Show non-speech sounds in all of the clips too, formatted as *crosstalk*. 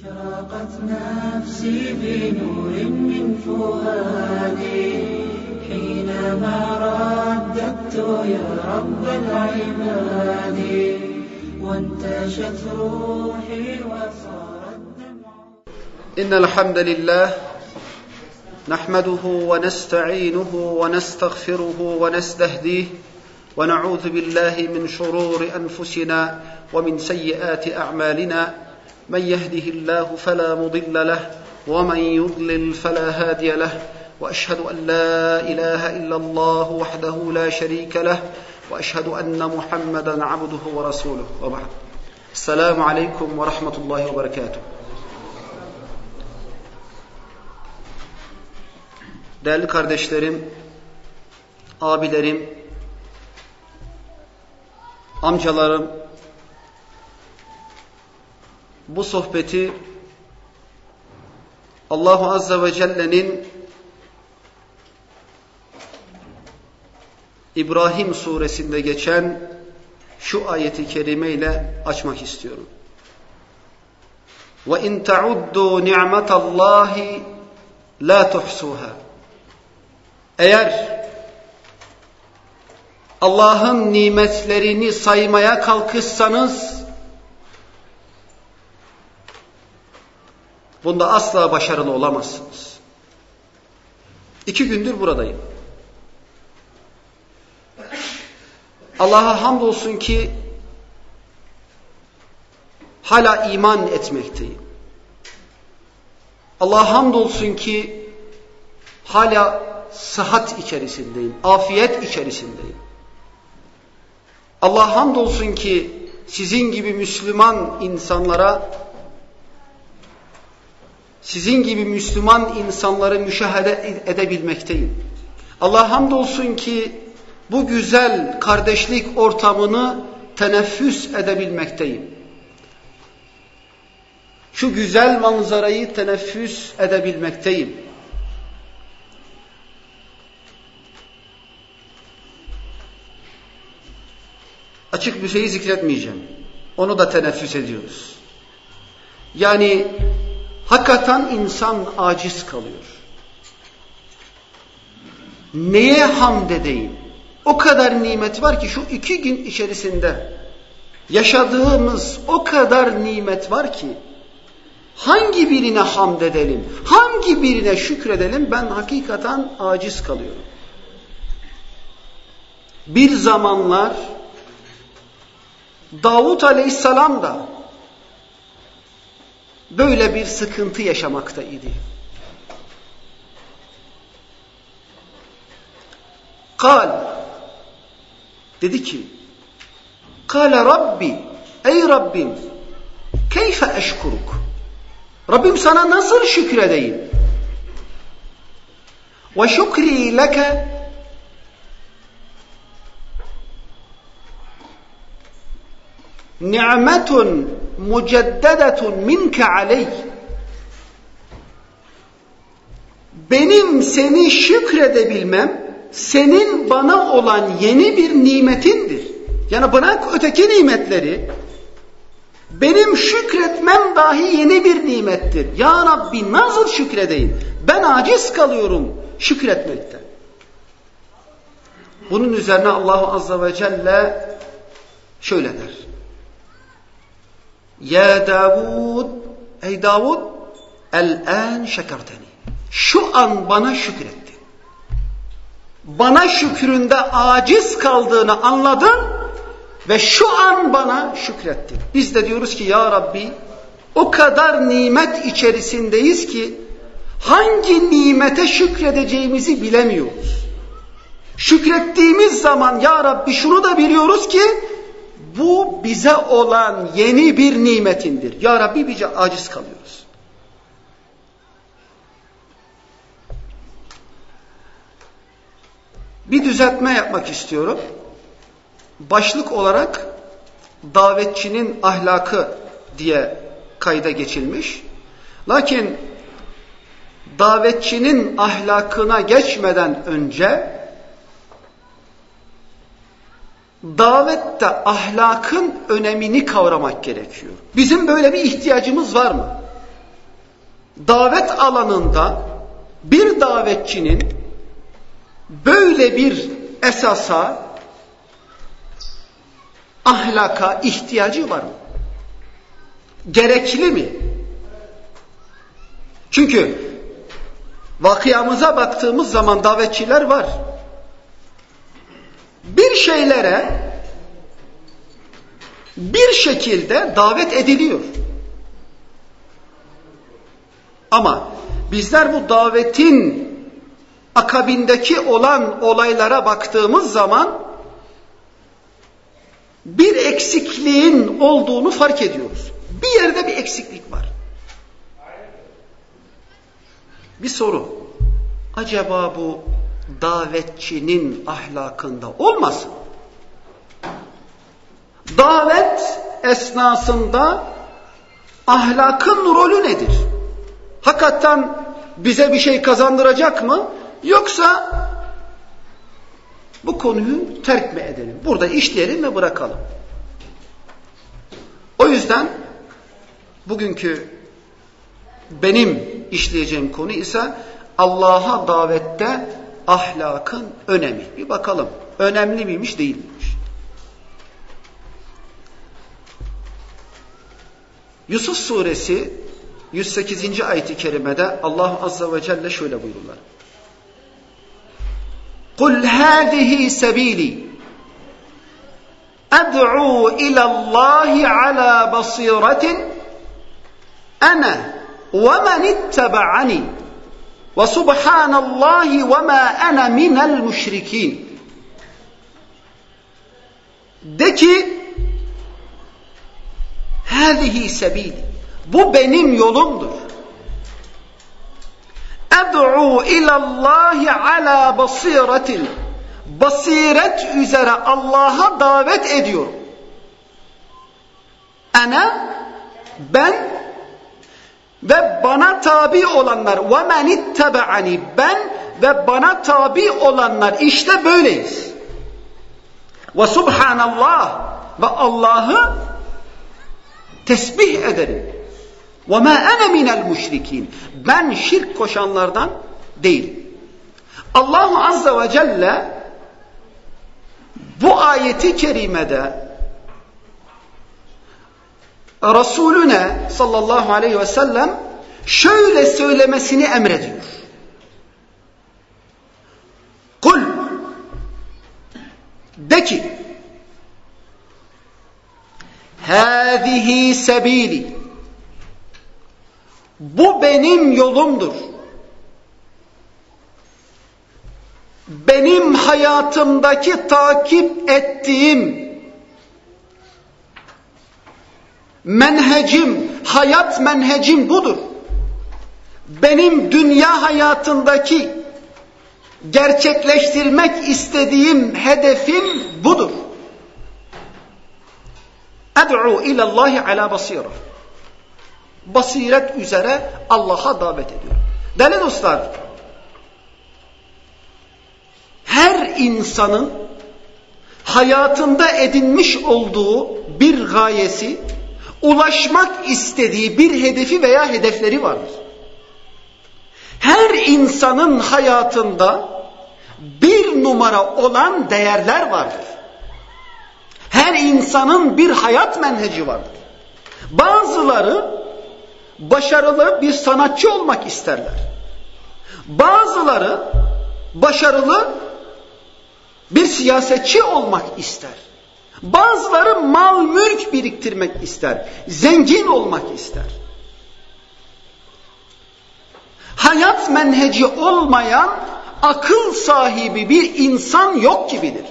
أشرقت نفسي بنور من فؤادي. حينما رددت يا رب العباد وانتشت روحي وصار الدمع إن الحمد لله نحمده ونستعينه ونستغفره ونستهديه ونعوذ بالله من شرور أنفسنا ومن سيئات أعمالنا. من يهده الله فلا مضل له ومن يضلل فلا هادي له وأشهد أن لا إله إلا الله وحده لا شريك له وأشهد أن محمدا عبده ورسوله. وبعد. السلام عليكم ورحمة الله وبركاته. Değerli kardeşlerim, abilerim, amcalarım, bu sohbeti Allahu Azze ve Celle'nin İbrahim suresinde geçen şu ayeti kerime ile açmak istiyorum. Ve in ta'uddu ni'metallahi la tuhsuha. Eğer Allah'ın nimetlerini saymaya kalkışsanız bunda asla başarılı olamazsınız. İki gündür buradayım. Allah'a hamdolsun ki hala iman etmekteyim. Allah'a hamdolsun ki hala sıhhat içerisindeyim, afiyet içerisindeyim. Allah hamdolsun ki sizin gibi Müslüman insanlara sizin gibi Müslüman insanları müşahede edebilmekteyim. Allah hamdolsun ki bu güzel kardeşlik ortamını teneffüs edebilmekteyim. Şu güzel manzarayı teneffüs edebilmekteyim. Açık bir şeyi zikretmeyeceğim. Onu da teneffüs ediyoruz. Yani hakikaten insan aciz kalıyor. Neye hamd edeyim? O kadar nimet var ki şu iki gün içerisinde yaşadığımız o kadar nimet var ki hangi birine hamd edelim, hangi birine şükredelim ben hakikaten aciz kalıyorum. Bir zamanlar Davut Aleyhisselam da böyle bir sıkıntı yaşamakta idi. Kal dedi ki Kale Rabbi ey Rabbim keyfe eşkuruk Rabbim sana nasıl şükredeyim? Ve şükri leke ni'metun muceddedetun minke aleyh benim seni şükredebilmem senin bana olan yeni bir nimetindir. Yani bırak öteki nimetleri benim şükretmem dahi yeni bir nimettir. Ya Rabbi nasıl şükredeyim? Ben aciz kalıyorum şükretmekten. Bunun üzerine Allahu Azze ve Celle şöyle der. Ya Davud, ey Davud, el-an şekerteni. Şu an bana şükrettin. Bana şükründe aciz kaldığını anladın ve şu an bana şükrettin. Biz de diyoruz ki ya Rabbi o kadar nimet içerisindeyiz ki hangi nimete şükredeceğimizi bilemiyoruz. Şükrettiğimiz zaman ya Rabbi şunu da biliyoruz ki bu bize olan yeni bir nimetindir. Ya Rabbi bize aciz kalıyoruz. Bir düzeltme yapmak istiyorum. Başlık olarak davetçinin ahlakı diye kayda geçilmiş. Lakin davetçinin ahlakına geçmeden önce davette ahlakın önemini kavramak gerekiyor. Bizim böyle bir ihtiyacımız var mı? davet alanında bir davetçinin böyle bir esasa, ahlaka ihtiyacı var mı? Gerekli mi? Çünkü vakıyamıza baktığımız zaman davetçiler var. Bir şeylere bir şekilde davet ediliyor. Ama bizler bu davetin akabindeki olan olaylara baktığımız zaman bir eksikliğin olduğunu fark ediyoruz. Bir yerde bir eksiklik var. Bir soru. Acaba bu davetçinin ahlakında olmasın? Davet esnasında ahlakın rolü nedir? Hakikaten bize bir şey kazandıracak mı? Yoksa bu konuyu terk mi edelim? Burada işleyelim ve bırakalım. O yüzden bugünkü benim işleyeceğim konu ise Allah'a davette ahlakın önemi. Bir bakalım önemli miymiş değil miymiş? Yusuf suresi 108. ayet-i kerimede Allah azze ve celle şöyle buyururlar. Kul hadihi sebili ed'u ila Allahi ala basiretin ana ve men ittaba'ani ve subhanallahi ve ma ana minel müşrikin. De ki Hâzihi sebili. Bu benim yolumdur. Ed'u ilallahi ala basiretin. Basiret üzere Allah'a davet ediyorum. Ana ben ve bana tabi olanlar ve men ittebe'ani ben ve bana tabi olanlar işte böyleyiz. Ve subhanallah ve Allah'ı tesbih ederim. Ve ma ene minel müşrikin. Ben şirk koşanlardan değilim. Allahu azze ve celle bu ayeti kerimede Resulüne sallallahu aleyhi ve sellem şöyle söylemesini emrediyor. Kul de ki hâzihi sebîli bu benim yolumdur. Benim hayatımdaki takip ettiğim menhecim, hayat menhecim budur. Benim dünya hayatındaki gerçekleştirmek istediğim hedefim budur. Ed'u ilallahi ala basira basiret üzere Allah'a davet ediyor. Değerli dostlar, her insanın hayatında edinmiş olduğu bir gayesi, ulaşmak istediği bir hedefi veya hedefleri vardır. Her insanın hayatında bir numara olan değerler vardır. Her insanın bir hayat menheci vardır. Bazıları başarılı bir sanatçı olmak isterler. Bazıları başarılı bir siyasetçi olmak ister. Bazıları mal mülk biriktirmek ister. Zengin olmak ister. Hayat menheci olmayan akıl sahibi bir insan yok gibidir.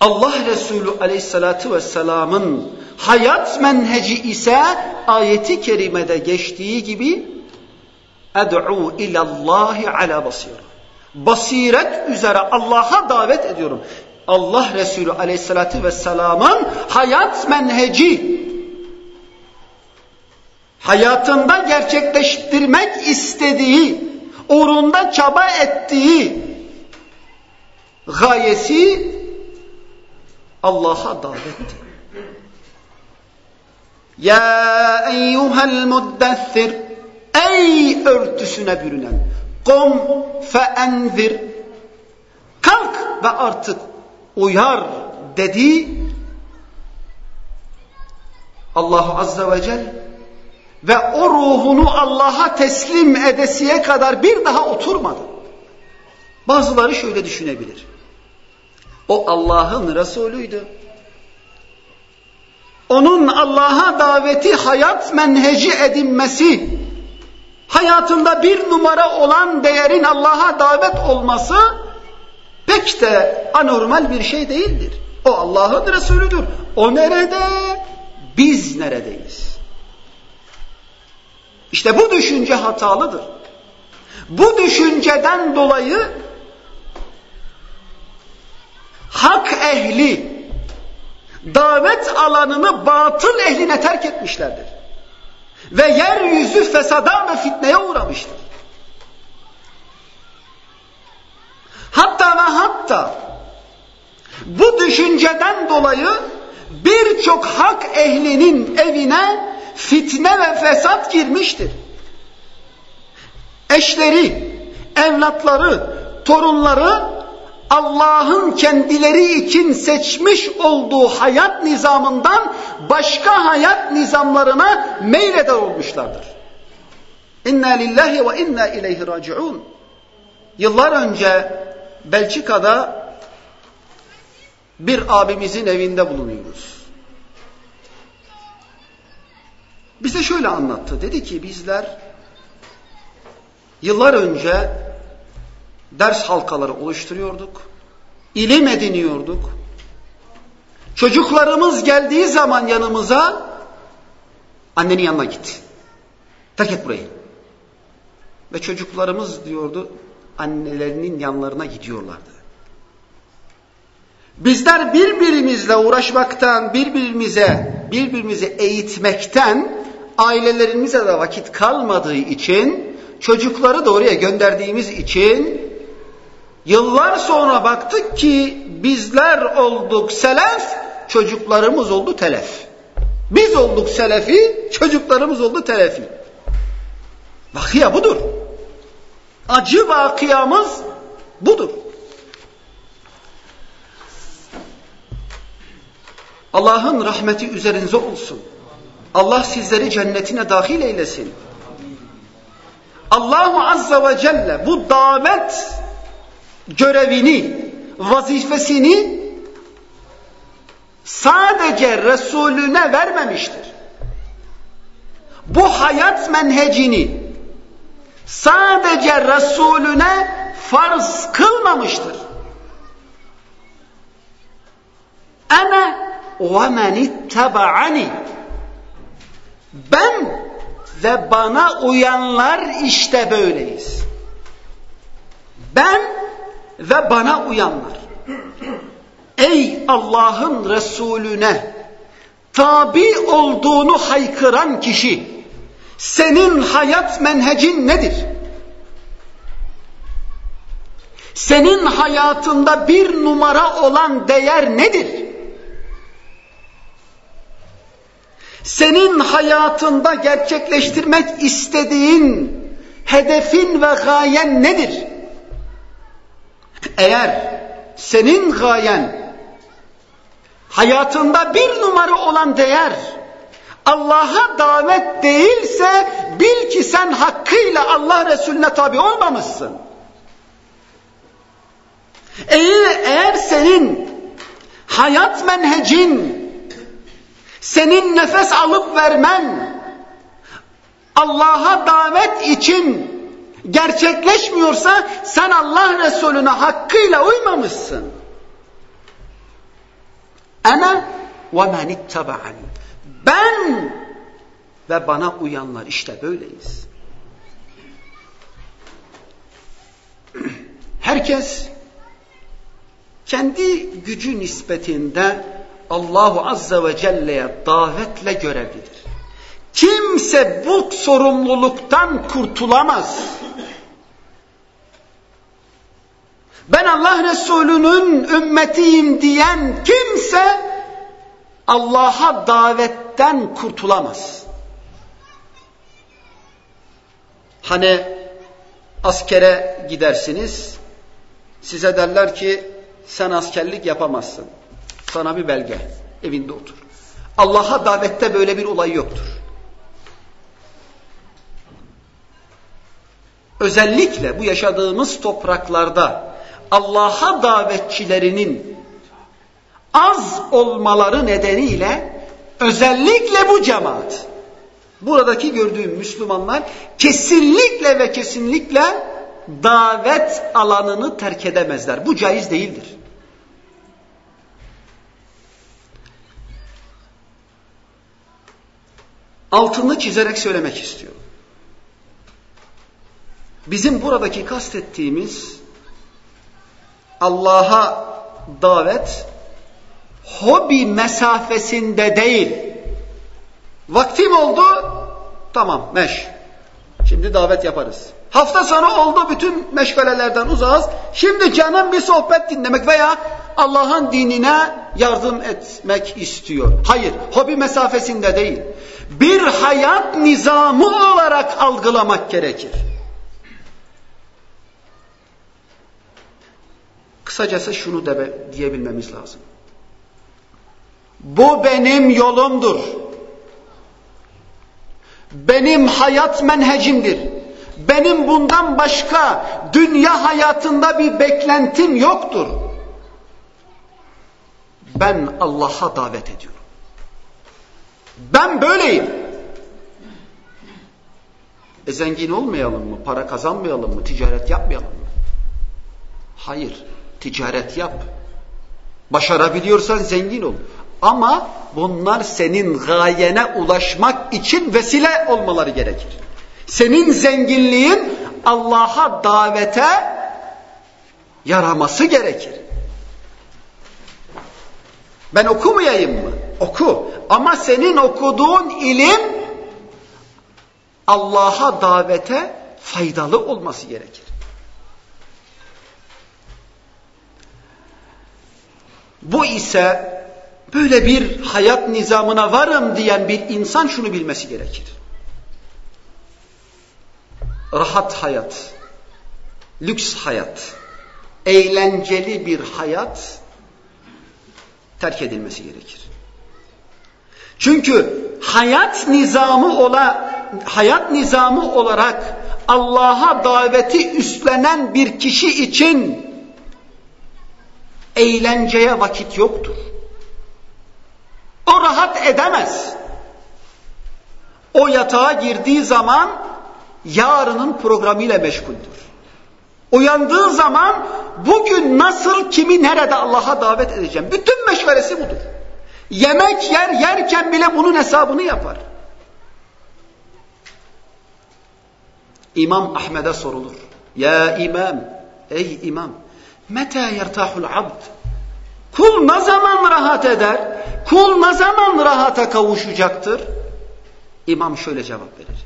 Allah Resulü aleyhissalatu vesselamın hayat menheci ise ayeti kerimede geçtiği gibi ed'u ilallahi ala basira. Basiret üzere Allah'a davet ediyorum. Allah Resulü aleyhissalatu vesselamın hayat menheci hayatında gerçekleştirmek istediği, uğrunda çaba ettiği gayesi Allah'a davetti. Ya eyyuhel muddessir Ey örtüsüne bürünen Kum feenzir Kalk ve artık uyar dedi Allahu Azze ve Celle ve o ruhunu Allah'a teslim edesiye kadar bir daha oturmadı. Bazıları şöyle düşünebilir. O Allah'ın Resulüydü. Onun Allah'a daveti hayat menheci edinmesi, hayatında bir numara olan değerin Allah'a davet olması pek de anormal bir şey değildir. O Allah'ın Resulüdür. O nerede? Biz neredeyiz? İşte bu düşünce hatalıdır. Bu düşünceden dolayı hak ehli davet alanını batıl ehline terk etmişlerdir. Ve yeryüzü fesada ve fitneye uğramıştır. Hatta ve hatta bu düşünceden dolayı birçok hak ehlinin evine fitne ve fesat girmiştir. Eşleri, evlatları, torunları Allah'ın kendileri için seçmiş olduğu hayat nizamından başka hayat nizamlarına meyleder olmuşlardır. İnna lillahi ve inna ileyhi raciun. Yıllar önce Belçika'da bir abimizin evinde bulunuyoruz. Bize şöyle anlattı. Dedi ki bizler yıllar önce ders halkaları oluşturuyorduk. ilim ediniyorduk. Çocuklarımız geldiği zaman yanımıza annenin yanına git. Terk et burayı. Ve çocuklarımız diyordu annelerinin yanlarına gidiyorlardı. Bizler birbirimizle uğraşmaktan, birbirimize, birbirimizi eğitmekten ailelerimize de vakit kalmadığı için çocukları da oraya gönderdiğimiz için yıllar sonra baktık ki bizler olduk selef, çocuklarımız oldu telef. Biz olduk selefi, çocuklarımız oldu telefi. Vakıya budur. Acı vakıyamız budur. Allah'ın rahmeti üzerinize olsun. Allah sizleri cennetine dahil eylesin. Allahu Azze ve Celle bu davet görevini, vazifesini sadece Resulüne vermemiştir. Bu hayat menhecini sadece Resulüne farz kılmamıştır. Ana ve men ittaba'ani ben ve bana uyanlar işte böyleyiz. Ben ve bana uyanlar. Ey Allah'ın Resulüne tabi olduğunu haykıran kişi senin hayat menhecin nedir? Senin hayatında bir numara olan değer nedir? senin hayatında gerçekleştirmek istediğin hedefin ve gayen nedir? Eğer senin gayen hayatında bir numara olan değer Allah'a davet değilse bil ki sen hakkıyla Allah Resulüne tabi olmamışsın. Eğer, eğer senin hayat menhecin senin nefes alıp vermen Allah'a davet için gerçekleşmiyorsa sen Allah Resulüne hakkıyla uymamışsın. Ana ve men ittaba'ani. Ben ve bana uyanlar işte böyleyiz. Herkes kendi gücü nispetinde Allahu Azze ve Celle'ye davetle görevlidir. Kimse bu sorumluluktan kurtulamaz. Ben Allah Resulü'nün ümmetiyim diyen kimse Allah'a davetten kurtulamaz. Hani askere gidersiniz, size derler ki sen askerlik yapamazsın. Sana bir belge, evinde otur. Allah'a davette böyle bir olay yoktur. Özellikle bu yaşadığımız topraklarda Allah'a davetçilerinin az olmaları nedeniyle özellikle bu cemaat, buradaki gördüğüm Müslümanlar kesinlikle ve kesinlikle davet alanını terk edemezler. Bu caiz değildir. Altını çizerek söylemek istiyorum. Bizim buradaki kastettiğimiz Allah'a davet hobi mesafesinde değil. Vaktim oldu, tamam meş. Şimdi davet yaparız. Hafta sonu oldu bütün meşgalelerden uzağız. Şimdi canım bir sohbet dinlemek veya Allah'ın dinine yardım etmek istiyor. Hayır, hobi mesafesinde değil. Bir hayat nizamı olarak algılamak gerekir. Kısacası şunu de diyebilmemiz lazım. Bu benim yolumdur. Benim hayat menhecimdir. Benim bundan başka dünya hayatında bir beklentim yoktur. Ben Allah'a davet ediyorum. Ben böyleyim. E zengin olmayalım mı? Para kazanmayalım mı? Ticaret yapmayalım mı? Hayır. Ticaret yap. Başarabiliyorsan zengin ol. Ama bunlar senin gayene ulaşmak için vesile olmaları gerekir. Senin zenginliğin Allah'a davete yaraması gerekir. Ben okumayayım mı? Oku. Ama senin okuduğun ilim Allah'a davete faydalı olması gerekir. Bu ise böyle bir hayat nizamına varım diyen bir insan şunu bilmesi gerekir. Rahat hayat, lüks hayat, eğlenceli bir hayat terk edilmesi gerekir. Çünkü hayat nizamı ola hayat nizamı olarak Allah'a daveti üstlenen bir kişi için eğlenceye vakit yoktur. O rahat edemez. O yatağa girdiği zaman yarının programıyla meşguldür. Uyandığı zaman bugün nasıl kimi nerede Allah'a davet edeceğim. Bütün meşveresi budur. Yemek yer yerken bile bunun hesabını yapar. İmam Ahmet'e sorulur. Ya imam, ey imam, Meta yertahul abd. Kul ne zaman rahat eder? Kul ne zaman rahata kavuşacaktır? İmam şöyle cevap verir.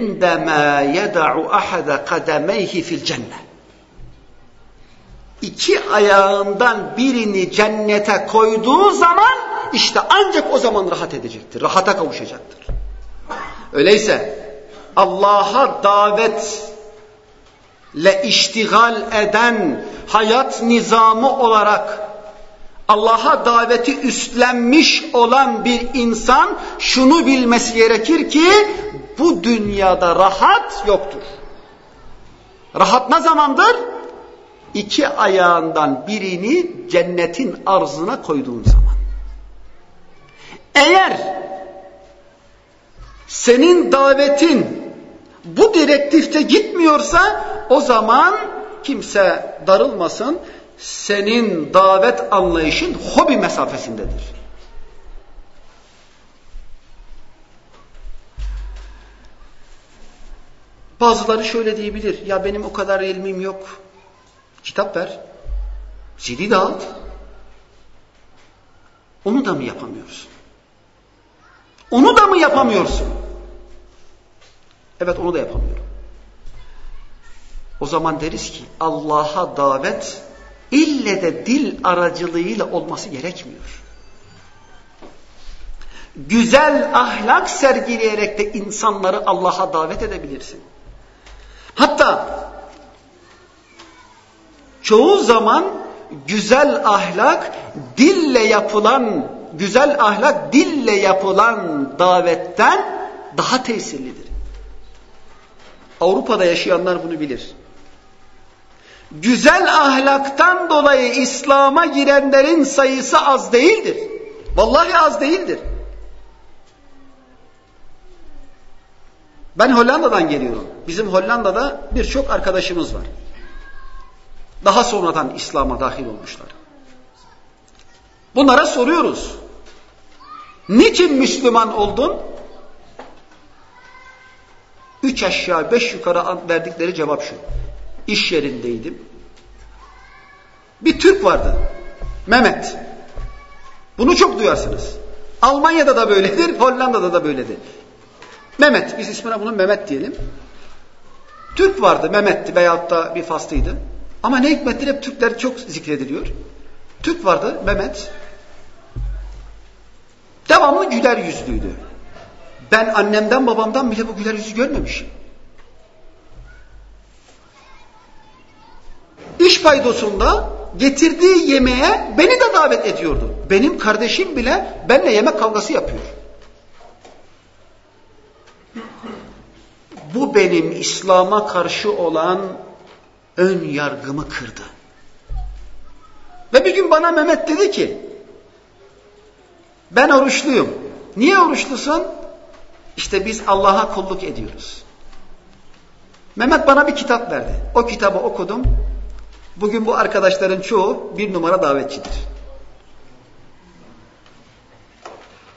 İndemâ yeda'u ahada kademeyhi fil cennet. İki ayağından birini cennete koyduğu zaman işte ancak o zaman rahat edecektir. Rahata kavuşacaktır. Öyleyse Allah'a davet davetle iştigal eden hayat nizamı olarak Allah'a daveti üstlenmiş olan bir insan şunu bilmesi gerekir ki bu dünyada rahat yoktur. Rahat ne zamandır? İki ayağından birini cennetin arzına koyduğun zaman. Eğer senin davetin bu direktifte gitmiyorsa o zaman kimse darılmasın. Senin davet anlayışın hobi mesafesindedir. Bazıları şöyle diyebilir. Ya benim o kadar ilmim yok. Kitap ver. CD dağıt. Onu da mı yapamıyorsun? Onu da mı yapamıyorsun? Evet onu da yapamıyorum. O zaman deriz ki Allah'a davet ille de dil aracılığıyla olması gerekmiyor. Güzel ahlak sergileyerek de insanları Allah'a davet edebilirsin. Hatta çoğu zaman güzel ahlak dille yapılan güzel ahlak dille yapılan davetten daha tesirlidir. Avrupa'da yaşayanlar bunu bilir. Güzel ahlaktan dolayı İslam'a girenlerin sayısı az değildir. Vallahi az değildir. Ben Hollanda'dan geliyorum. Bizim Hollanda'da birçok arkadaşımız var. Daha sonradan İslam'a dahil olmuşlar. Bunlara soruyoruz. Niçin Müslüman oldun? Üç aşağı beş yukarı verdikleri cevap şu. İş yerindeydim. Bir Türk vardı. Mehmet. Bunu çok duyarsınız. Almanya'da da böyledir, *laughs* Hollanda'da da böyledir. Mehmet, biz ismine bunu Mehmet diyelim. Türk vardı, Mehmet'ti veyahut da bir faslıydı. Ama ne hikmettir hep Türkler çok zikrediliyor. Türk vardı, Mehmet. Devamlı güler yüzlüydü. Ben annemden babamdan bile bu güler yüzü görmemişim. İş paydosunda getirdiği yemeğe beni de davet ediyordu. Benim kardeşim bile benimle yemek kavgası yapıyor. Bu benim İslam'a karşı olan ön yargımı kırdı. Ve bir gün bana Mehmet dedi ki, ben oruçluyum. Niye oruçlusun? İşte biz Allah'a kulluk ediyoruz. Mehmet bana bir kitap verdi. O kitabı okudum. Bugün bu arkadaşların çoğu bir numara davetçidir.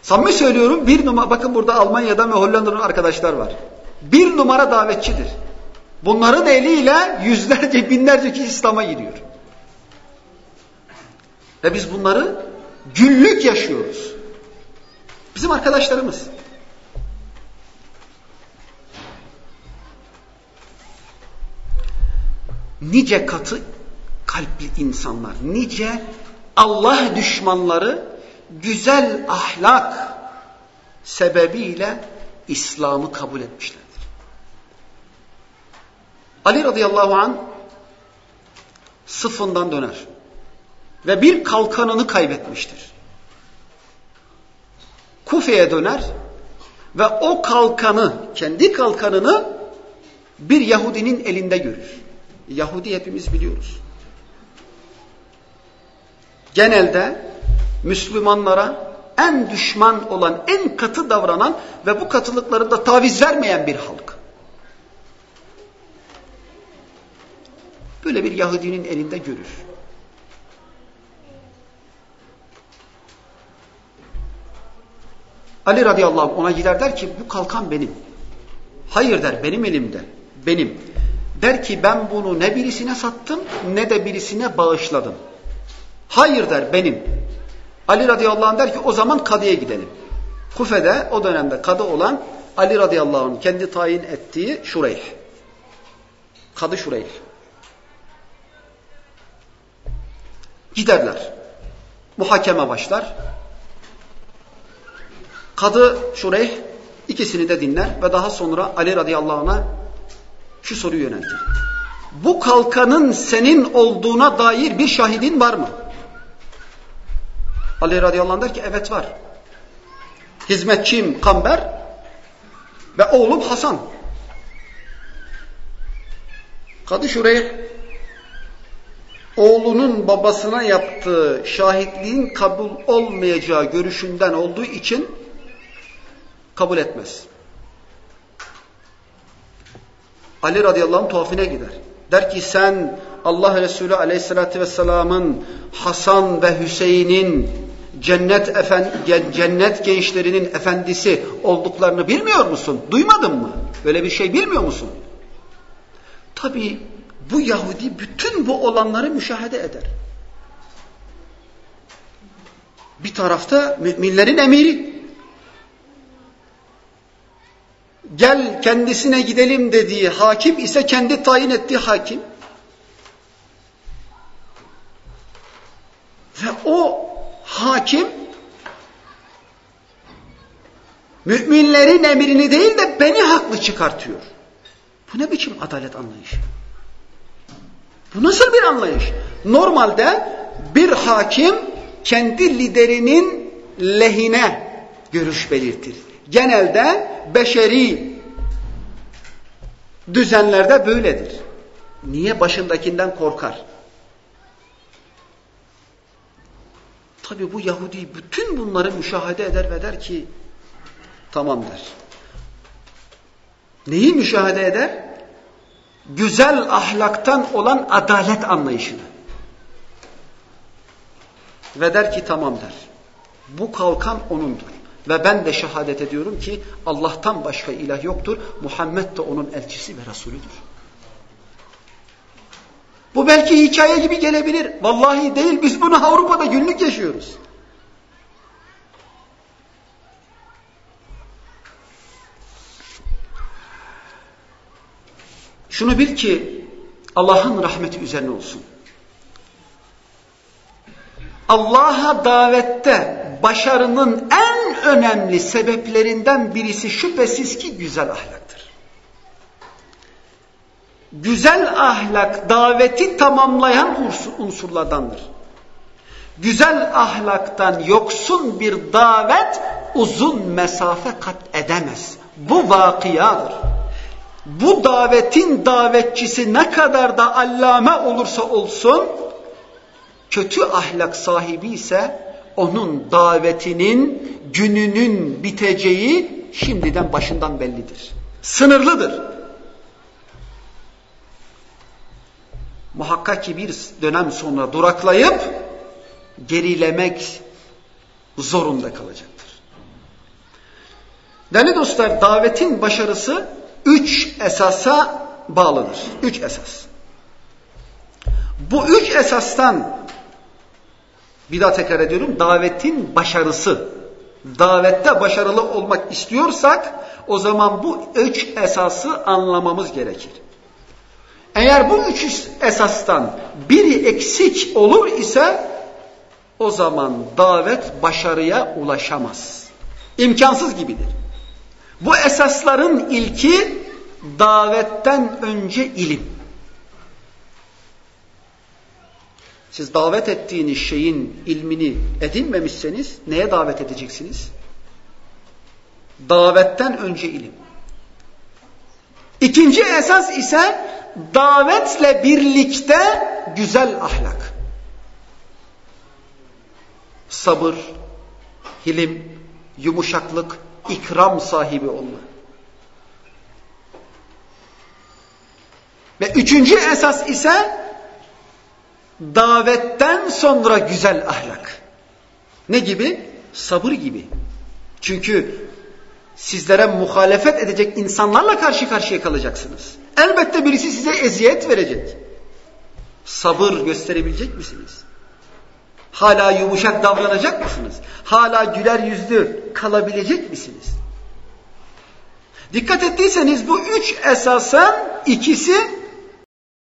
Samimi söylüyorum bir numara, bakın burada Almanya'dan ve Hollanda'dan arkadaşlar var. Bir numara davetçidir. Bunların eliyle yüzlerce binlerce kişi İslam'a giriyor. Ve biz bunları günlük yaşıyoruz. Bizim arkadaşlarımız. Nice katı kalpli insanlar, nice Allah düşmanları güzel ahlak sebebiyle İslam'ı kabul etmişlerdir. Ali radıyallahu an sıfından döner ve bir kalkanını kaybetmiştir. Kufe'ye döner ve o kalkanı, kendi kalkanını bir Yahudinin elinde görür. Yahudi hepimiz biliyoruz. Genelde Müslümanlara en düşman olan, en katı davranan ve bu katılıkları da taviz vermeyen bir halk. Böyle bir Yahudinin elinde görür. Ali radıyallahu anh ona gider der ki bu kalkan benim. Hayır der benim elimde. Benim. Der ki ben bunu ne birisine sattım ne de birisine bağışladım. Hayır der benim. Ali radıyallahu anh der ki o zaman kadıya gidelim. Kufe'de o dönemde kadı olan Ali radıyallahu anh kendi tayin ettiği Şureyh. Kadı Şureyh. Giderler. Muhakeme başlar. Kadı Şureyh ikisini de dinler ve daha sonra Ali radıyallahu anh'a şu soruyu yöneltir. Bu kalkanın senin olduğuna dair bir şahidin var mı? Ali radıyallahu anh der ki evet var. Hizmetçim Kamber ve oğlum Hasan. Kadı Şureyh oğlunun babasına yaptığı şahitliğin kabul olmayacağı görüşünden olduğu için kabul etmez. Ali radıyallahu anh tuhafine gider. Der ki sen Allah Resulü aleyhissalatü vesselamın Hasan ve Hüseyin'in cennet, cennet gençlerinin efendisi olduklarını bilmiyor musun? Duymadın mı? Böyle bir şey bilmiyor musun? Tabi bu Yahudi bütün bu olanları müşahede eder. Bir tarafta müminlerin emiri. Gel kendisine gidelim dediği hakim ise kendi tayin ettiği hakim. Ve o hakim Müminlerin emrini değil de beni haklı çıkartıyor. Bu ne biçim adalet anlayışı? Bu nasıl bir anlayış? Normalde bir hakim kendi liderinin lehine görüş belirtir. Genelde beşeri düzenlerde böyledir. Niye başındakinden korkar? Tabi bu Yahudi bütün bunları müşahede eder ve der ki tamam der. Neyi müşahede eder? Güzel ahlaktan olan adalet anlayışını. Ve der ki tamam der. Bu kalkan onundur. Ve ben de şehadet ediyorum ki Allah'tan başka ilah yoktur. Muhammed de onun elçisi ve Resulüdür. Bu belki hikaye gibi gelebilir. Vallahi değil biz bunu Avrupa'da günlük yaşıyoruz. Şunu bil ki Allah'ın rahmeti üzerine olsun. Allah'a davette başarının en önemli sebeplerinden birisi şüphesiz ki güzel ahlaktır. Güzel ahlak daveti tamamlayan unsurlardandır. Güzel ahlaktan yoksun bir davet uzun mesafe kat edemez. Bu vakiyadır. Bu davetin davetçisi ne kadar da allame olursa olsun, kötü ahlak sahibi ise onun davetinin gününün biteceği şimdiden başından bellidir. Sınırlıdır. Muhakkak ki bir dönem sonra duraklayıp gerilemek zorunda kalacaktır. Değerli dostlar davetin başarısı üç esasa bağlıdır. Üç esas. Bu üç esastan bir daha tekrar ediyorum davetin başarısı. Davette başarılı olmak istiyorsak o zaman bu üç esası anlamamız gerekir. Eğer bu üç esastan biri eksik olur ise o zaman davet başarıya ulaşamaz. İmkansız gibidir. Bu esasların ilki davetten önce ilim. Siz davet ettiğiniz şeyin ilmini edinmemişseniz neye davet edeceksiniz? Davetten önce ilim. İkinci esas ise davetle birlikte güzel ahlak. Sabır, hilim, yumuşaklık, ikram sahibi olma. Ve üçüncü esas ise davetten sonra güzel ahlak. Ne gibi? Sabır gibi. Çünkü sizlere muhalefet edecek insanlarla karşı karşıya kalacaksınız. Elbette birisi size eziyet verecek. Sabır gösterebilecek misiniz? Hala yumuşak davranacak mısınız? Hala güler yüzlü kalabilecek misiniz? Dikkat ettiyseniz bu üç esasın ikisi